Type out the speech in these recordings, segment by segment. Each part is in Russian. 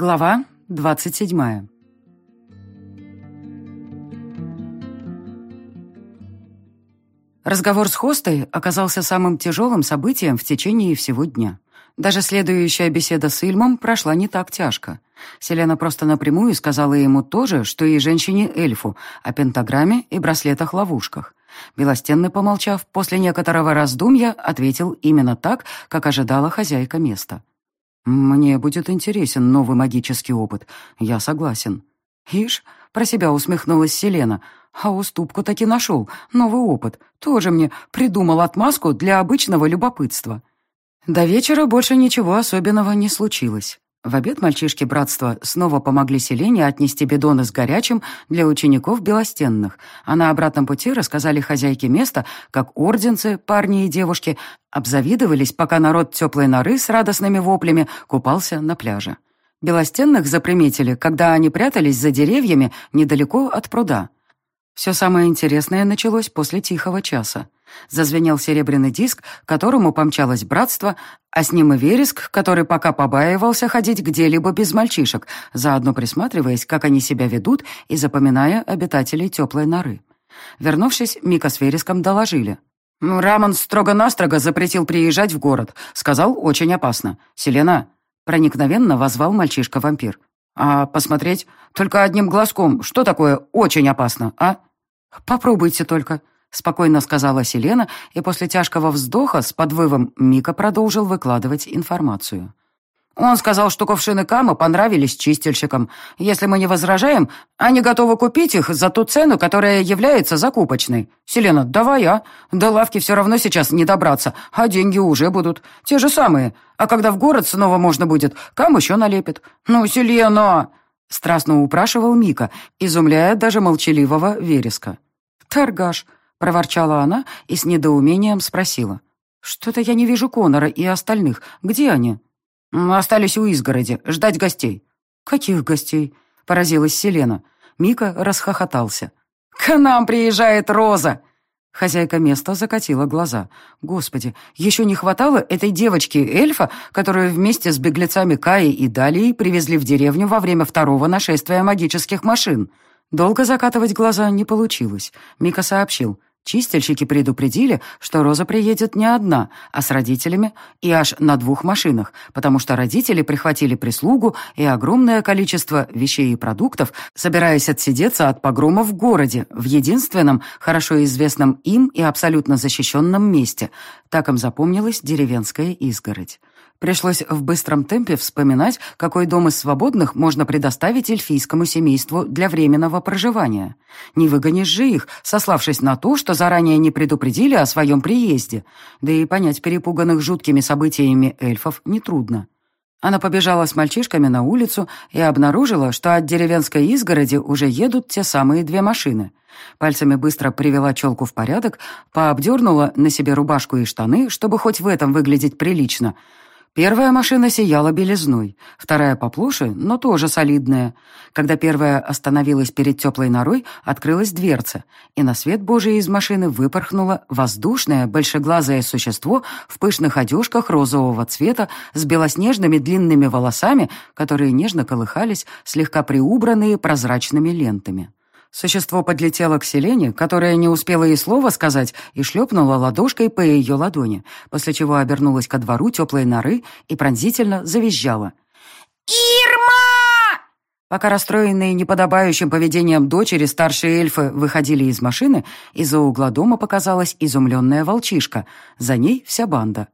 Глава 27 Разговор с хостой оказался самым тяжелым событием в течение всего дня. Даже следующая беседа с Ильмом прошла не так тяжко. Селена просто напрямую сказала ему то же, что и женщине-эльфу, о пентаграмме и браслетах-ловушках. Белостенный, помолчав, после некоторого раздумья, ответил именно так, как ожидала хозяйка места. «Мне будет интересен новый магический опыт. Я согласен». «Ишь», — про себя усмехнулась Селена, «а уступку таки нашел. Новый опыт. Тоже мне придумал отмазку для обычного любопытства». До вечера больше ничего особенного не случилось. В обед мальчишки братства снова помогли Селене отнести бидоны с горячим для учеников Белостенных, а на обратном пути рассказали хозяйке места, как орденцы, парни и девушки, обзавидовались, пока народ теплой норы с радостными воплями купался на пляже. Белостенных заприметили, когда они прятались за деревьями недалеко от пруда. Все самое интересное началось после тихого часа. Зазвенел серебряный диск, которому помчалось братство, а с ним и вереск, который пока побаивался ходить где-либо без мальчишек, заодно присматриваясь, как они себя ведут и запоминая обитателей теплой норы. Вернувшись, Мика с вереском доложили. «Рамон строго-настрого запретил приезжать в город. Сказал, очень опасно. Селена...» Проникновенно возвал мальчишка-вампир. «А посмотреть? Только одним глазком. Что такое очень опасно, а?» «Попробуйте только», — спокойно сказала Селена, и после тяжкого вздоха с подвывом Мика продолжил выкладывать информацию. Он сказал, что кувшины Кама понравились чистильщикам. Если мы не возражаем, они готовы купить их за ту цену, которая является закупочной. Селена, давай я. До лавки все равно сейчас не добраться, а деньги уже будут. Те же самые. А когда в город снова можно будет, Кам еще налепит. Ну, Селена!» Страстно упрашивал Мика, изумляя даже молчаливого вереска. «Торгаш!» проворчала она и с недоумением спросила. «Что-то я не вижу Конора и остальных. Где они?» «Остались у изгороди, ждать гостей». «Каких гостей?» — поразилась Селена. Мика расхохотался. «К нам приезжает Роза!» Хозяйка места закатила глаза. «Господи, еще не хватало этой девочки-эльфа, которую вместе с беглецами Каи и Далией привезли в деревню во время второго нашествия магических машин». Долго закатывать глаза не получилось. Мика сообщил. Чистильщики предупредили, что Роза приедет не одна, а с родителями и аж на двух машинах, потому что родители прихватили прислугу и огромное количество вещей и продуктов, собираясь отсидеться от погрома в городе, в единственном, хорошо известном им и абсолютно защищенном месте. Так им запомнилась деревенская изгородь. Пришлось в быстром темпе вспоминать, какой дом из свободных можно предоставить эльфийскому семейству для временного проживания. Не выгонишь же их, сославшись на то, что заранее не предупредили о своем приезде. Да и понять перепуганных жуткими событиями эльфов нетрудно. Она побежала с мальчишками на улицу и обнаружила, что от деревенской изгороди уже едут те самые две машины. Пальцами быстро привела челку в порядок, пообдернула на себе рубашку и штаны, чтобы хоть в этом выглядеть прилично — Первая машина сияла белизной, вторая поплоше, но тоже солидная. Когда первая остановилась перед теплой норой, открылась дверца, и на свет Божий из машины выпорхнуло воздушное, большеглазое существо в пышных одежках розового цвета с белоснежными длинными волосами, которые нежно колыхались, слегка приубранные прозрачными лентами. Существо подлетело к Селене, которая не успела и слова сказать, и шлепнула ладошкой по ее ладони, после чего обернулась ко двору теплой норы и пронзительно завизжала. «Ирма!» Пока расстроенные неподобающим поведением дочери старшие эльфы выходили из машины, из-за угла дома показалась изумленная волчишка. За ней вся банда.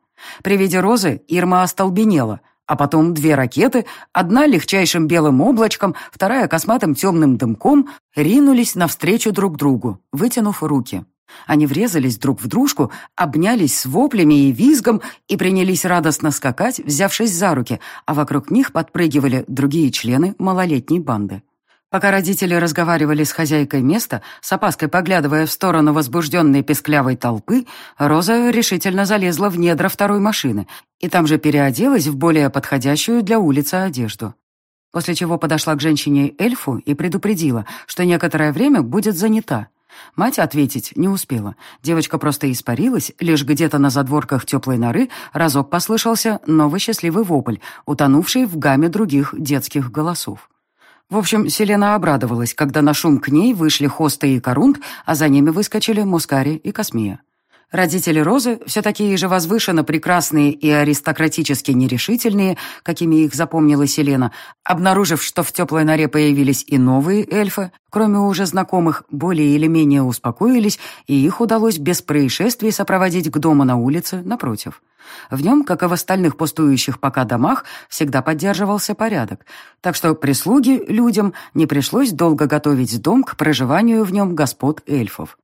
При виде розы Ирма остолбенела — а потом две ракеты, одна легчайшим белым облачком, вторая косматым темным дымком, ринулись навстречу друг другу, вытянув руки. Они врезались друг в дружку, обнялись с воплями и визгом и принялись радостно скакать, взявшись за руки, а вокруг них подпрыгивали другие члены малолетней банды. Пока родители разговаривали с хозяйкой места, с опаской поглядывая в сторону возбужденной песклявой толпы, Роза решительно залезла в недра второй машины и там же переоделась в более подходящую для улицы одежду. После чего подошла к женщине-эльфу и предупредила, что некоторое время будет занята. Мать ответить не успела. Девочка просто испарилась, лишь где-то на задворках теплой норы разок послышался новый счастливый вопль, утонувший в гамме других детских голосов. В общем, Селена обрадовалась, когда на шум к ней вышли Хоста и Корунд, а за ними выскочили Мускари и Космия. Родители Розы, все такие же возвышенно прекрасные и аристократически нерешительные, какими их запомнила Селена, обнаружив, что в теплой норе появились и новые эльфы, кроме уже знакомых, более или менее успокоились, и их удалось без происшествий сопроводить к дому на улице напротив. В нем, как и в остальных пустующих пока домах, всегда поддерживался порядок, так что прислуги людям не пришлось долго готовить дом к проживанию в нем господ эльфов.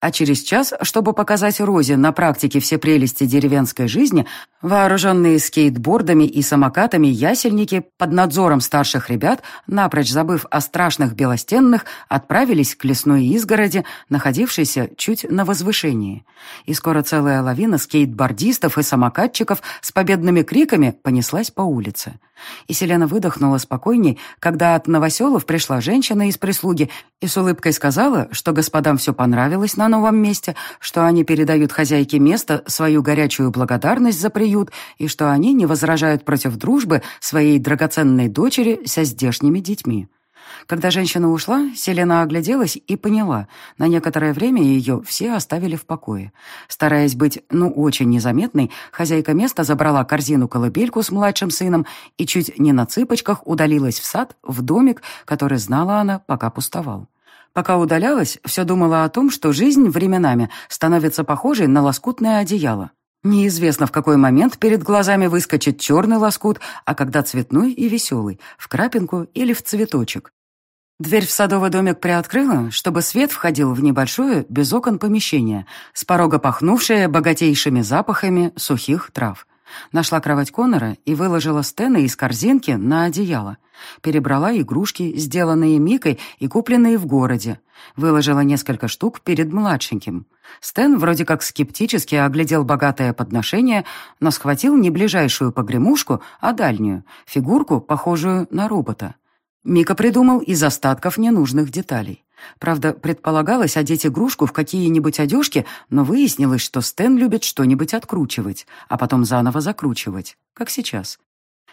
А через час, чтобы показать Розе на практике все прелести деревенской жизни, вооруженные скейтбордами и самокатами ясельники под надзором старших ребят, напрочь забыв о страшных белостенных, отправились к лесной изгороди, находившейся чуть на возвышении. И скоро целая лавина скейтбордистов и самокатчиков с победными криками понеслась по улице. И Селена выдохнула спокойней, когда от новоселов пришла женщина из прислуги и с улыбкой сказала, что господам все понравилось на новом месте, что они передают хозяйке места свою горячую благодарность за приют и что они не возражают против дружбы своей драгоценной дочери со здешними детьми. Когда женщина ушла, Селена огляделась и поняла, на некоторое время ее все оставили в покое. Стараясь быть, ну, очень незаметной, хозяйка места забрала корзину-колыбельку с младшим сыном и чуть не на цыпочках удалилась в сад, в домик, который знала она, пока пустовал. Пока удалялась, все думала о том, что жизнь временами становится похожей на лоскутное одеяло. Неизвестно, в какой момент перед глазами выскочит черный лоскут, а когда цветной и веселый, в крапинку или в цветочек. Дверь в садовый домик приоткрыла, чтобы свет входил в небольшое, без окон помещение, с порога пахнувшее богатейшими запахами сухих трав. Нашла кровать Конора и выложила Стена из корзинки на одеяло. Перебрала игрушки, сделанные Микой и купленные в городе. Выложила несколько штук перед младшеньким. Стэн вроде как скептически оглядел богатое подношение, но схватил не ближайшую погремушку, а дальнюю, фигурку, похожую на робота. Мика придумал из остатков ненужных деталей. Правда, предполагалось одеть игрушку в какие-нибудь одежки, но выяснилось, что Стэн любит что-нибудь откручивать, а потом заново закручивать, как сейчас.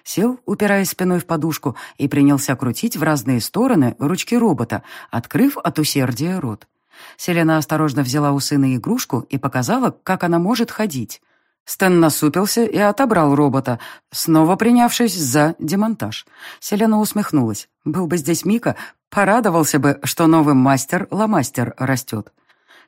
Сел, упираясь спиной в подушку, и принялся крутить в разные стороны ручки робота, открыв от усердия рот. Селена осторожно взяла у сына игрушку и показала, как она может ходить. Стэн насупился и отобрал робота, снова принявшись за демонтаж. Селена усмехнулась. Был бы здесь Мика, порадовался бы, что новый мастер-ломастер растет.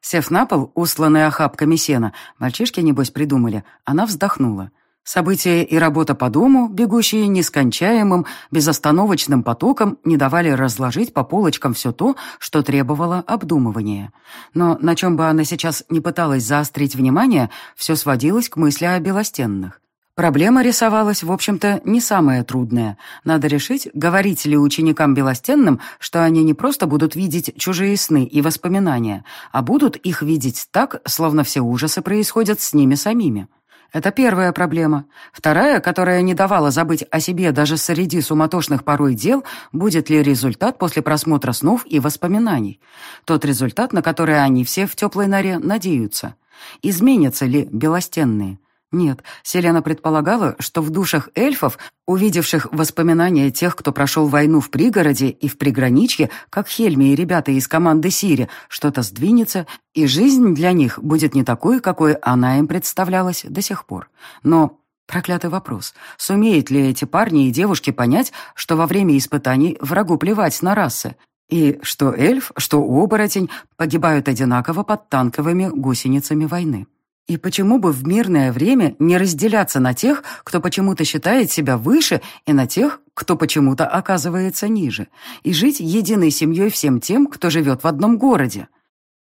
Сев на пол, усланный охапками сена, мальчишки, небось, придумали, она вздохнула. События и работа по дому, бегущие нескончаемым, безостановочным потоком, не давали разложить по полочкам все то, что требовало обдумывания. Но на чем бы она сейчас не пыталась заострить внимание, все сводилось к мысли о белостенных. Проблема рисовалась, в общем-то, не самая трудная. Надо решить, говорить ли ученикам белостенным, что они не просто будут видеть чужие сны и воспоминания, а будут их видеть так, словно все ужасы происходят с ними самими. Это первая проблема. Вторая, которая не давала забыть о себе даже среди суматошных порой дел, будет ли результат после просмотра снов и воспоминаний. Тот результат, на который они все в теплой норе надеются. Изменятся ли белостенные? Нет, Селена предполагала, что в душах эльфов, увидевших воспоминания тех, кто прошел войну в пригороде и в приграничье, как Хельми и ребята из команды Сири, что-то сдвинется, и жизнь для них будет не такой, какой она им представлялась до сих пор. Но Проклятый вопрос. Сумеют ли эти парни и девушки понять, что во время испытаний врагу плевать на расы, и что эльф, что оборотень погибают одинаково под танковыми гусеницами войны? И почему бы в мирное время не разделяться на тех, кто почему-то считает себя выше, и на тех, кто почему-то оказывается ниже, и жить единой семьей всем тем, кто живет в одном городе?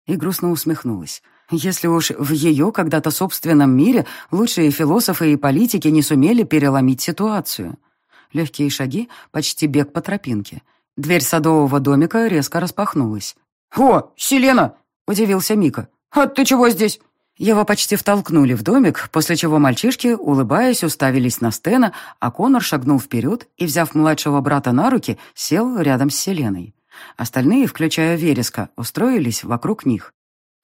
И грустно усмехнулась. Если уж в ее когда-то собственном мире лучшие философы и политики не сумели переломить ситуацию. Легкие шаги, почти бег по тропинке. Дверь садового домика резко распахнулась. «О, Селена!» — удивился Мика. «А ты чего здесь?» Его почти втолкнули в домик, после чего мальчишки, улыбаясь, уставились на Стена, а Конор шагнул вперед и, взяв младшего брата на руки, сел рядом с Селеной. Остальные, включая Вереска, устроились вокруг них.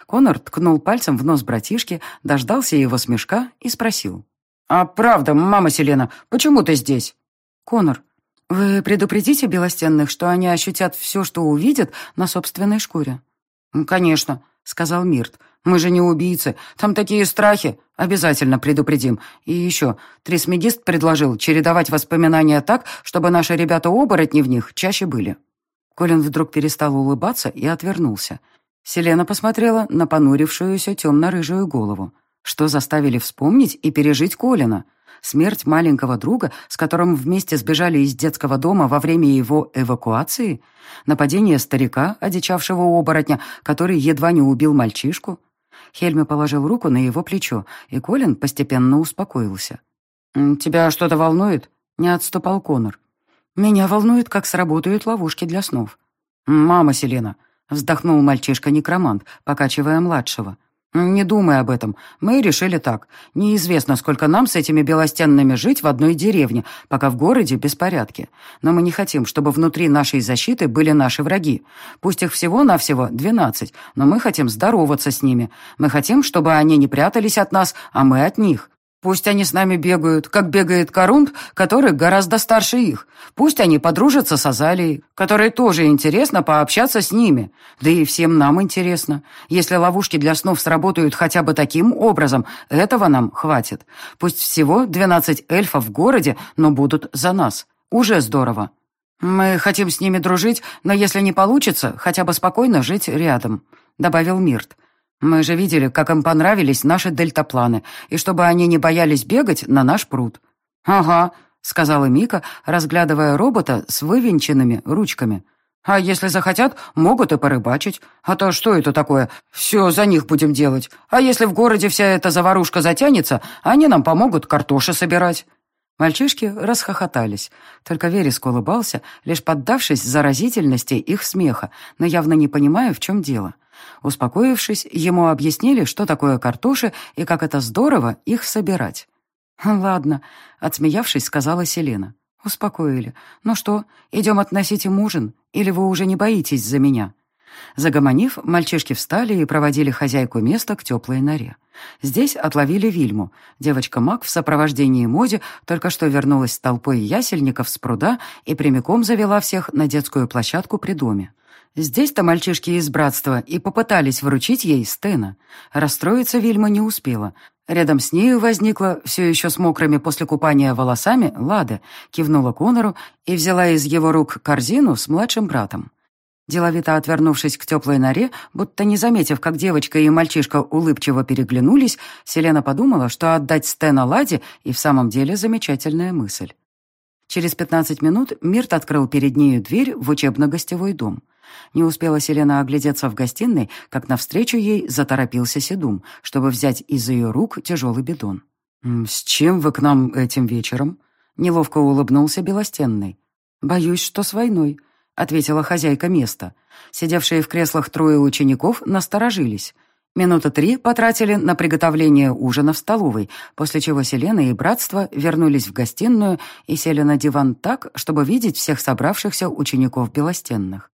Конор ткнул пальцем в нос братишки, дождался его смешка и спросил. «А правда, мама Селена, почему ты здесь?» «Конор, вы предупредите Белостенных, что они ощутят все, что увидят на собственной шкуре?» «Конечно», — сказал Мирт. «Мы же не убийцы. Там такие страхи. Обязательно предупредим. И еще, трисмегист предложил чередовать воспоминания так, чтобы наши ребята-оборотни в них чаще были». Колин вдруг перестал улыбаться и отвернулся. Селена посмотрела на понурившуюся темно-рыжую голову. Что заставили вспомнить и пережить Колина? Смерть маленького друга, с которым вместе сбежали из детского дома во время его эвакуации? Нападение старика, одичавшего оборотня, который едва не убил мальчишку? Хельме положил руку на его плечо, и Колин постепенно успокоился. «Тебя что-то волнует?» — не отступал Конор. «Меня волнует, как сработают ловушки для снов». «Мама Селена», — вздохнул мальчишка-некромант, покачивая младшего. «Не думай об этом. Мы решили так. Неизвестно, сколько нам с этими белостенными жить в одной деревне, пока в городе беспорядки. Но мы не хотим, чтобы внутри нашей защиты были наши враги. Пусть их всего-навсего двенадцать, но мы хотим здороваться с ними. Мы хотим, чтобы они не прятались от нас, а мы от них. Пусть они с нами бегают, как бегает Корунд, который гораздо старше их. Пусть они подружатся с Азалией, которой тоже интересно пообщаться с ними. Да и всем нам интересно. Если ловушки для снов сработают хотя бы таким образом, этого нам хватит. Пусть всего 12 эльфов в городе, но будут за нас. Уже здорово. Мы хотим с ними дружить, но если не получится, хотя бы спокойно жить рядом», — добавил Мирт. Мы же видели, как им понравились наши дельтапланы, и чтобы они не боялись бегать на наш пруд». «Ага», — сказала Мика, разглядывая робота с вывинченными ручками. «А если захотят, могут и порыбачить. А то что это такое? Все за них будем делать. А если в городе вся эта заварушка затянется, они нам помогут картоши собирать». Мальчишки расхохотались. Только Вереск улыбался, лишь поддавшись заразительности их смеха, но явно не понимая, в чем дело. Успокоившись, ему объяснили, что такое картоши и как это здорово их собирать. «Ладно», — отсмеявшись, сказала Селена. «Успокоили. Ну что, идем относить им ужин? Или вы уже не боитесь за меня?» Загомонив, мальчишки встали и проводили хозяйку места к теплой норе. Здесь отловили Вильму. Девочка-маг в сопровождении Моди только что вернулась с толпой ясельников с пруда и прямиком завела всех на детскую площадку при доме. Здесь-то мальчишки из братства и попытались вручить ей Стена. Расстроиться Вильма не успела. Рядом с нею возникла, все еще с мокрыми после купания волосами, Лада, кивнула Конору и взяла из его рук корзину с младшим братом. Деловито отвернувшись к теплой норе, будто не заметив, как девочка и мальчишка улыбчиво переглянулись, Селена подумала, что отдать Стена Ладе и в самом деле замечательная мысль. Через пятнадцать минут Мирт открыл перед нею дверь в учебно-гостевой дом. Не успела Селена оглядеться в гостиной, как навстречу ей заторопился Седум, чтобы взять из ее рук тяжелый бидон. «С чем вы к нам этим вечером?» Неловко улыбнулся Белостенный. «Боюсь, что с войной», — ответила хозяйка места. Сидевшие в креслах трое учеников насторожились. Минуты три потратили на приготовление ужина в столовой, после чего Селена и братство вернулись в гостиную и сели на диван так, чтобы видеть всех собравшихся учеников Белостенных.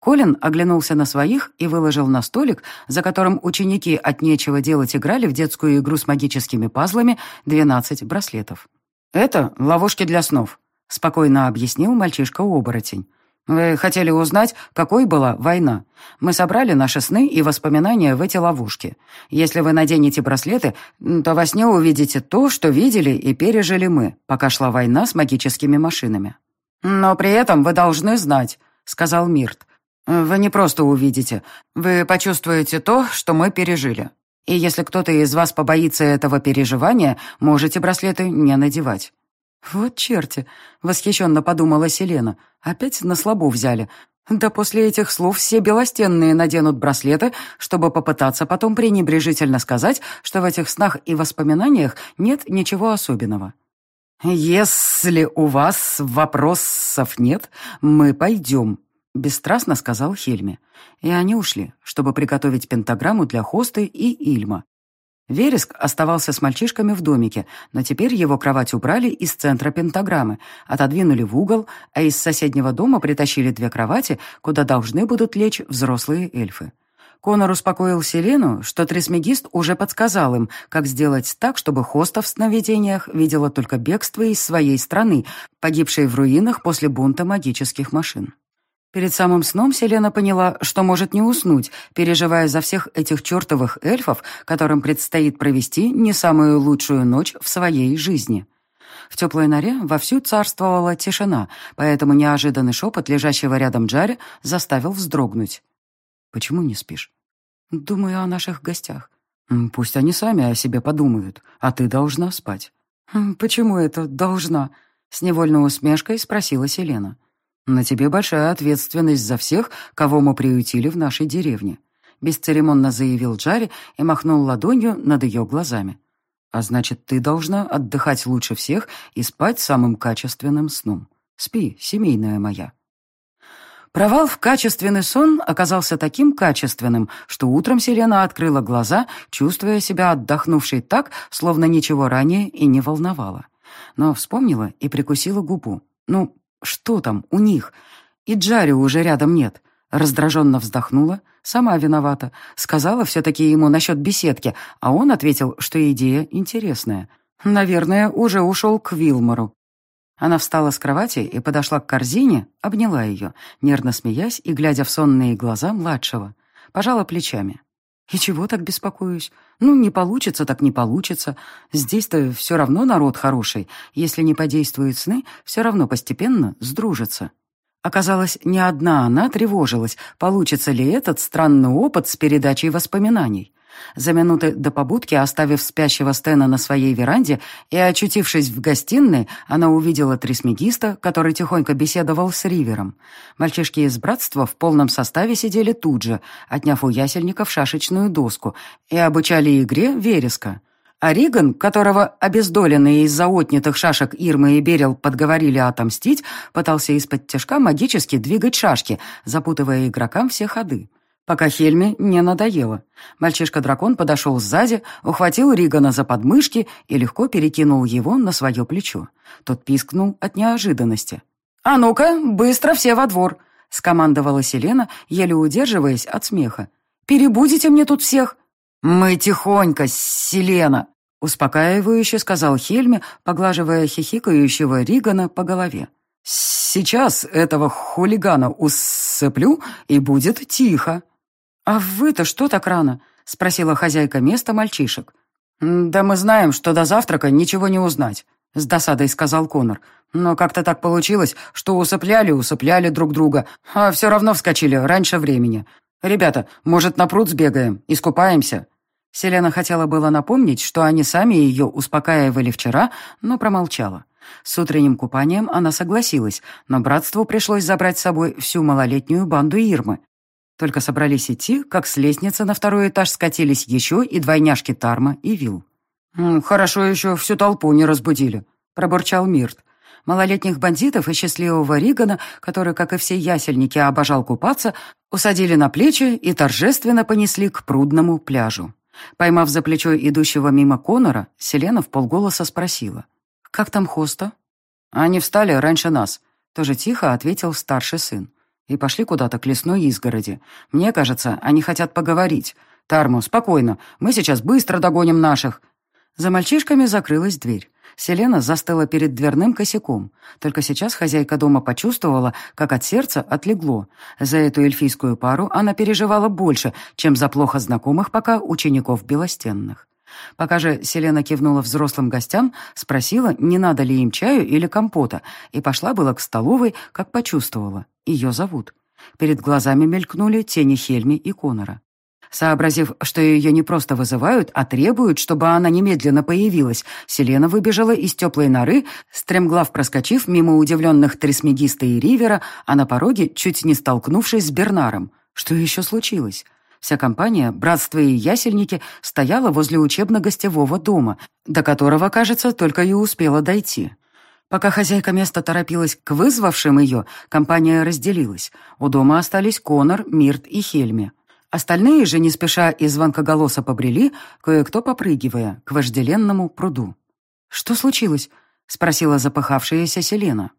Колин оглянулся на своих и выложил на столик, за которым ученики от нечего делать играли в детскую игру с магическими пазлами, 12 браслетов. «Это ловушки для снов», — спокойно объяснил мальчишка-оборотень. «Вы хотели узнать, какой была война? Мы собрали наши сны и воспоминания в эти ловушки. Если вы наденете браслеты, то во сне увидите то, что видели и пережили мы, пока шла война с магическими машинами. Но при этом вы должны знать», — сказал Мирт, вы не просто увидите, вы почувствуете то, что мы пережили. И если кто-то из вас побоится этого переживания, можете браслеты не надевать». «Вот черти!» — восхищенно подумала Селена. «Опять на слабо взяли. Да после этих слов все белостенные наденут браслеты, чтобы попытаться потом пренебрежительно сказать, что в этих снах и воспоминаниях нет ничего особенного». «Если у вас вопросов нет, мы пойдем», Бесстрастно сказал Хельме. И они ушли, чтобы приготовить пентаграмму для Хосты и Ильма. Вереск оставался с мальчишками в домике, но теперь его кровать убрали из центра пентаграммы, отодвинули в угол, а из соседнего дома притащили две кровати, куда должны будут лечь взрослые эльфы. Конор успокоил Селену, что трисмегист уже подсказал им, как сделать так, чтобы Хоста в сновидениях видела только бегство из своей страны, погибшей в руинах после бунта магических машин. Перед самым сном Селена поняла, что может не уснуть, переживая за всех этих чертовых эльфов, которым предстоит провести не самую лучшую ночь в своей жизни. В теплой норе вовсю царствовала тишина, поэтому неожиданный шепот лежащего рядом Джаре заставил вздрогнуть. «Почему не спишь?» «Думаю о наших гостях». «Пусть они сами о себе подумают, а ты должна спать». «Почему это «должна»?» С невольной усмешкой спросила Селена. «На тебе большая ответственность за всех, кого мы приютили в нашей деревне», бесцеремонно заявил Джари и махнул ладонью над ее глазами. «А значит, ты должна отдыхать лучше всех и спать самым качественным сном. Спи, семейная моя». Провал в качественный сон оказался таким качественным, что утром Селена открыла глаза, чувствуя себя отдохнувшей так, словно ничего ранее и не волновало. Но вспомнила и прикусила губу. Ну, что там у них? И Джари уже рядом нет. Раздраженно вздохнула, сама виновата. Сказала все-таки ему насчет беседки, а он ответил, что идея интересная. Наверное, уже ушел к Вилмору. Она встала с кровати и подошла к корзине, обняла ее, нервно смеясь и глядя в сонные глаза младшего. Пожала плечами. «И чего так беспокоюсь? Ну, не получится, так не получится. Здесь-то все равно народ хороший. Если не подействуют сны, все равно постепенно сдружатся». Оказалось, не одна она тревожилась, получится ли этот странный опыт с передачей воспоминаний. За минуты до побудки, оставив спящего Стена на своей веранде и очутившись в гостиной, она увидела трисмегиста, который тихонько беседовал с Ривером. Мальчишки из братства в полном составе сидели тут же, отняв у ясельников шашечную доску, и обучали игре вереска. А Риган, которого обездоленные из-за отнятых шашек Ирма и Берил подговорили отомстить, пытался из-под тяжка магически двигать шашки, запутывая игрокам все ходы пока Хельме не надоело. Мальчишка-дракон подошел сзади, ухватил Ригана за подмышки и легко перекинул его на свое плечо. Тот пискнул от неожиданности. «А ну-ка, быстро все во двор!» — скомандовала Селена, еле удерживаясь от смеха. «Перебудите мне тут всех!» «Мы тихонько, Селена!» — успокаивающе сказал Хельме, поглаживая хихикающего Ригана по голове. «Сейчас этого хулигана усыплю, и будет тихо». «А вы-то что так рано?» — спросила хозяйка места мальчишек. «Да мы знаем, что до завтрака ничего не узнать», — с досадой сказал Конор. «Но как-то так получилось, что усыпляли, усыпляли друг друга, а все равно вскочили раньше времени. Ребята, может, на пруд сбегаем, искупаемся?» Селена хотела было напомнить, что они сами ее успокаивали вчера, но промолчала. С утренним купанием она согласилась, но братству пришлось забрать с собой всю малолетнюю банду Ирмы. Только собрались идти, как с лестницы на второй этаж скатились еще и двойняшки Тарма и Вил. «Хорошо еще всю толпу не разбудили», — пробурчал Мирт. Малолетних бандитов и счастливого Ригана, который, как и все ясельники, обожал купаться, усадили на плечи и торжественно понесли к прудному пляжу. Поймав за плечо идущего мимо Конора, Селена в полголоса спросила. «Как там Хоста?» «Они встали раньше нас», — тоже тихо ответил старший сын и пошли куда-то к лесной изгороди. Мне кажется, они хотят поговорить. Тарму, спокойно, мы сейчас быстро догоним наших». За мальчишками закрылась дверь. Селена застыла перед дверным косяком. Только сейчас хозяйка дома почувствовала, как от сердца отлегло. За эту эльфийскую пару она переживала больше, чем за плохо знакомых пока учеников Белостенных. Пока же Селена кивнула взрослым гостям, спросила, не надо ли им чаю или компота, и пошла была к столовой, как почувствовала. Ее зовут. Перед глазами мелькнули тени Хельми и Конора. Сообразив, что ее не просто вызывают, а требуют, чтобы она немедленно появилась, Селена выбежала из теплой норы, стремглав проскочив мимо удивленных Трисмегиста и Ривера, а на пороге чуть не столкнувшись с Бернаром. Что еще случилось? Вся компания, братство и ясельники, стояла возле учебно-гостевого дома, до которого, кажется, только и успела дойти. Пока хозяйка места торопилась к вызвавшим ее, компания разделилась. У дома остались Конор, Мирт и Хельми. Остальные же не спеша из звонкоголоса побрели, кое-кто попрыгивая, к вожделенному пруду. «Что случилось?» — спросила запыхавшаяся Селена.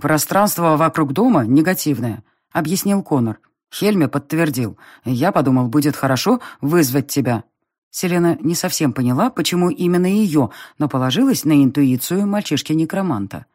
«Пространство вокруг дома негативное», — объяснил Конор. Хельме подтвердил. «Я подумал, будет хорошо вызвать тебя». Селена не совсем поняла, почему именно ее, но положилась на интуицию мальчишки-некроманта.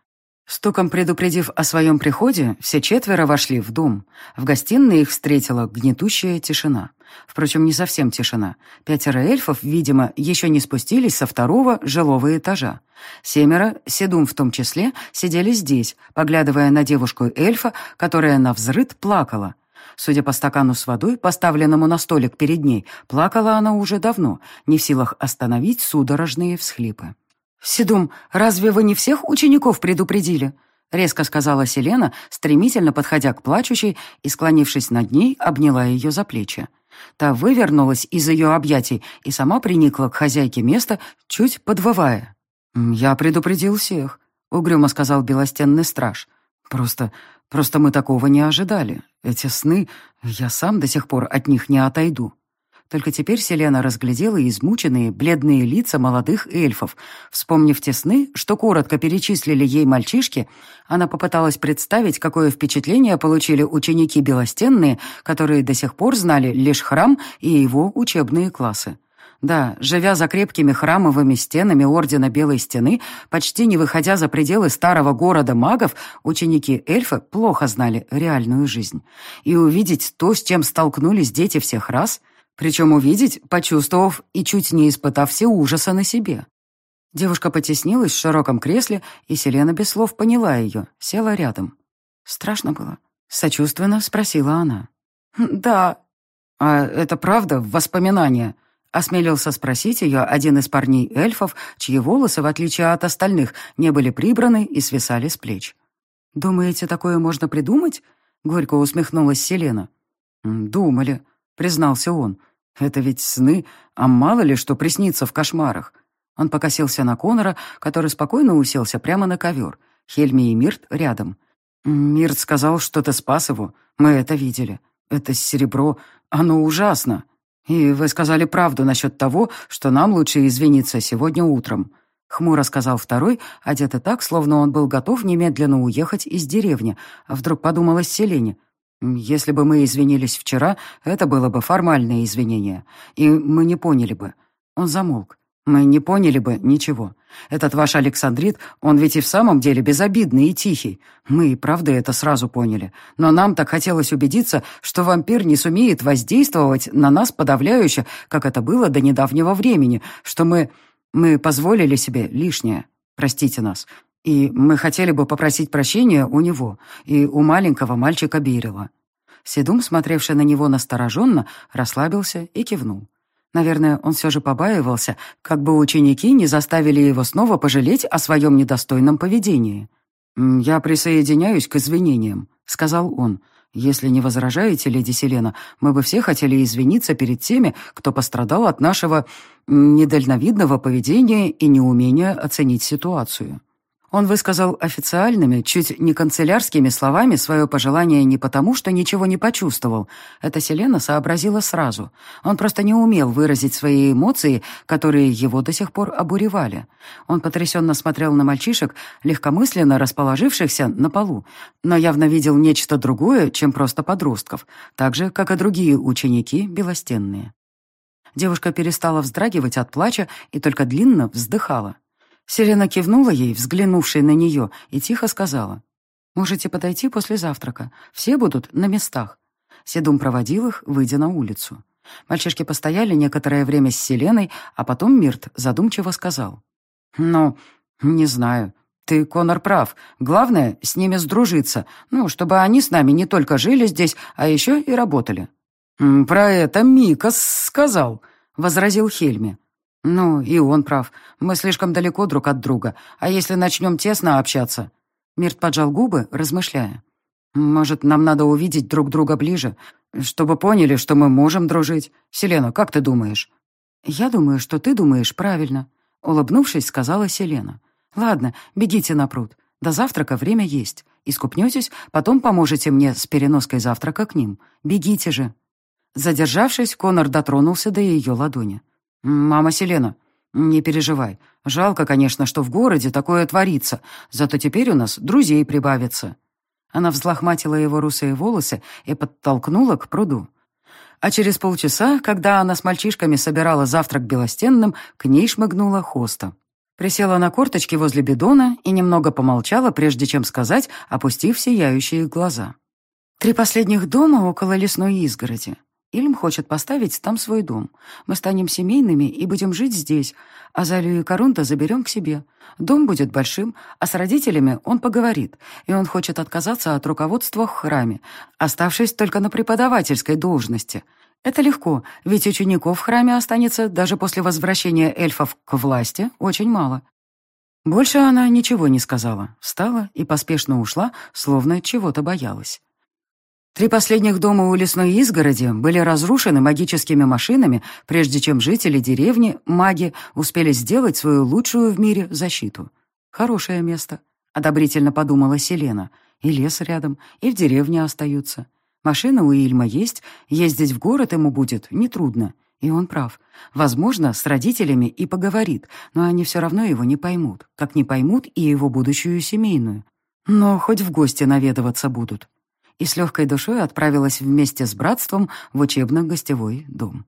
Стуком предупредив о своем приходе, все четверо вошли в дом. В гостиной их встретила гнетущая тишина. Впрочем, не совсем тишина. Пятеро эльфов, видимо, еще не спустились со второго жилого этажа. Семеро, Седум в том числе, сидели здесь, поглядывая на девушку-эльфа, которая на взрыд плакала. Судя по стакану с водой, поставленному на столик перед ней, плакала она уже давно, не в силах остановить судорожные всхлипы. «Седум, разве вы не всех учеников предупредили?» — резко сказала Селена, стремительно подходя к плачущей и, склонившись над ней, обняла ее за плечи. Та вывернулась из ее объятий и сама приникла к хозяйке места, чуть подвывая. «Я предупредил всех», — угрюмо сказал белостенный страж. «Просто... просто мы такого не ожидали. Эти сны... Я сам до сих пор от них не отойду». Только теперь Селена разглядела измученные, бледные лица молодых эльфов. Вспомнив те сны, что коротко перечислили ей мальчишки, она попыталась представить, какое впечатление получили ученики Белостенные, которые до сих пор знали лишь храм и его учебные классы. Да, живя за крепкими храмовыми стенами Ордена Белой Стены, почти не выходя за пределы старого города магов, ученики эльфы плохо знали реальную жизнь. И увидеть то, с чем столкнулись дети всех рас – причем увидеть, почувствовав и чуть не испытав все ужаса на себе. Девушка потеснилась в широком кресле, и Селена без слов поняла ее, села рядом. «Страшно было?» — сочувственно спросила она. «Да». «А это правда воспоминания?» — осмелился спросить ее один из парней эльфов, чьи волосы, в отличие от остальных, не были прибраны и свисали с плеч. «Думаете, такое можно придумать?» — горько усмехнулась Селена. «Думали», — признался он. Это ведь сны, а мало ли что приснится в кошмарах. Он покосился на Конора, который спокойно уселся прямо на ковер. Хельми и Мирт рядом. Мирт сказал, что ты спас его. Мы это видели. Это серебро, оно ужасно. И вы сказали правду насчет того, что нам лучше извиниться сегодня утром. Хмуро сказал второй, одетый так, словно он был готов немедленно уехать из деревни. Вдруг подумалось Селене. Если бы мы извинились вчера, это было бы формальное извинение, и мы не поняли бы. Он замолк. Мы не поняли бы ничего. Этот ваш Александрит, он ведь и в самом деле безобидный и тихий. Мы и правда это сразу поняли. Но нам так хотелось убедиться, что вампир не сумеет воздействовать на нас подавляюще, как это было до недавнего времени, что мы... мы позволили себе лишнее. Простите нас. И мы хотели бы попросить прощения у него и у маленького мальчика Бирила». Седум, смотревший на него настороженно, расслабился и кивнул. Наверное, он все же побаивался, как бы ученики не заставили его снова пожалеть о своем недостойном поведении. «Я присоединяюсь к извинениям», — сказал он. «Если не возражаете, леди Селена, мы бы все хотели извиниться перед теми, кто пострадал от нашего недальновидного поведения и неумения оценить ситуацию». Он высказал официальными, чуть не канцелярскими словами свое пожелание не потому, что ничего не почувствовал. Это Селена сообразила сразу. Он просто не умел выразить свои эмоции, которые его до сих пор обуревали. Он потрясенно смотрел на мальчишек, легкомысленно расположившихся на полу, но явно видел нечто другое, чем просто подростков, так же, как и другие ученики белостенные. Девушка перестала вздрагивать от плача и только длинно вздыхала. Селена кивнула ей, взглянувшей на нее, и тихо сказала. «Можете подойти после завтрака. Все будут на местах». Седум проводил их, выйдя на улицу. Мальчишки постояли некоторое время с Селеной, а потом Мирт задумчиво сказал. «Ну, не знаю. Ты, Конор, прав. Главное, с ними сдружиться. Ну, чтобы они с нами не только жили здесь, а еще и работали». «Про это Мика сказал», — возразил Хельми. «Ну, и он прав. Мы слишком далеко друг от друга. А если начнем тесно общаться?» Мирт поджал губы, размышляя. «Может, нам надо увидеть друг друга ближе, чтобы поняли, что мы можем дружить? Селена, как ты думаешь?» «Я думаю, что ты думаешь правильно», — улыбнувшись, сказала Селена. «Ладно, бегите на пруд. До завтрака время есть. Искупнетесь, потом поможете мне с переноской завтрака к ним. Бегите же». Задержавшись, Конор дотронулся до ее ладони. «Мама Селена, не переживай. Жалко, конечно, что в городе такое творится, зато теперь у нас друзей прибавится». Она взлохматила его русые волосы и подтолкнула к пруду. А через полчаса, когда она с мальчишками собирала завтрак белостенным, к ней шмыгнула хоста. Присела на корточки возле бидона и немного помолчала, прежде чем сказать, опустив сияющие глаза. «Три последних дома около лесной изгороди. Ильм хочет поставить там свой дом. Мы станем семейными и будем жить здесь. А Залю и Корунта заберем к себе. Дом будет большим, а с родителями он поговорит, и он хочет отказаться от руководства в храме, оставшись только на преподавательской должности. Это легко, ведь учеников в храме останется даже после возвращения эльфов к власти очень мало. Больше она ничего не сказала, встала и поспешно ушла, словно чего-то боялась. Три последних дома у лесной изгороди были разрушены магическими машинами, прежде чем жители деревни, маги, успели сделать свою лучшую в мире защиту. Хорошее место, одобрительно подумала Селена. И лес рядом, и в деревне остаются. Машина у Ильма есть, ездить в город ему будет нетрудно. И он прав. Возможно, с родителями и поговорит, но они все равно его не поймут, как не поймут и его будущую семейную. Но хоть в гости наведываться будут и с легкой душой отправилась вместе с братством в учебно-гостевой дом.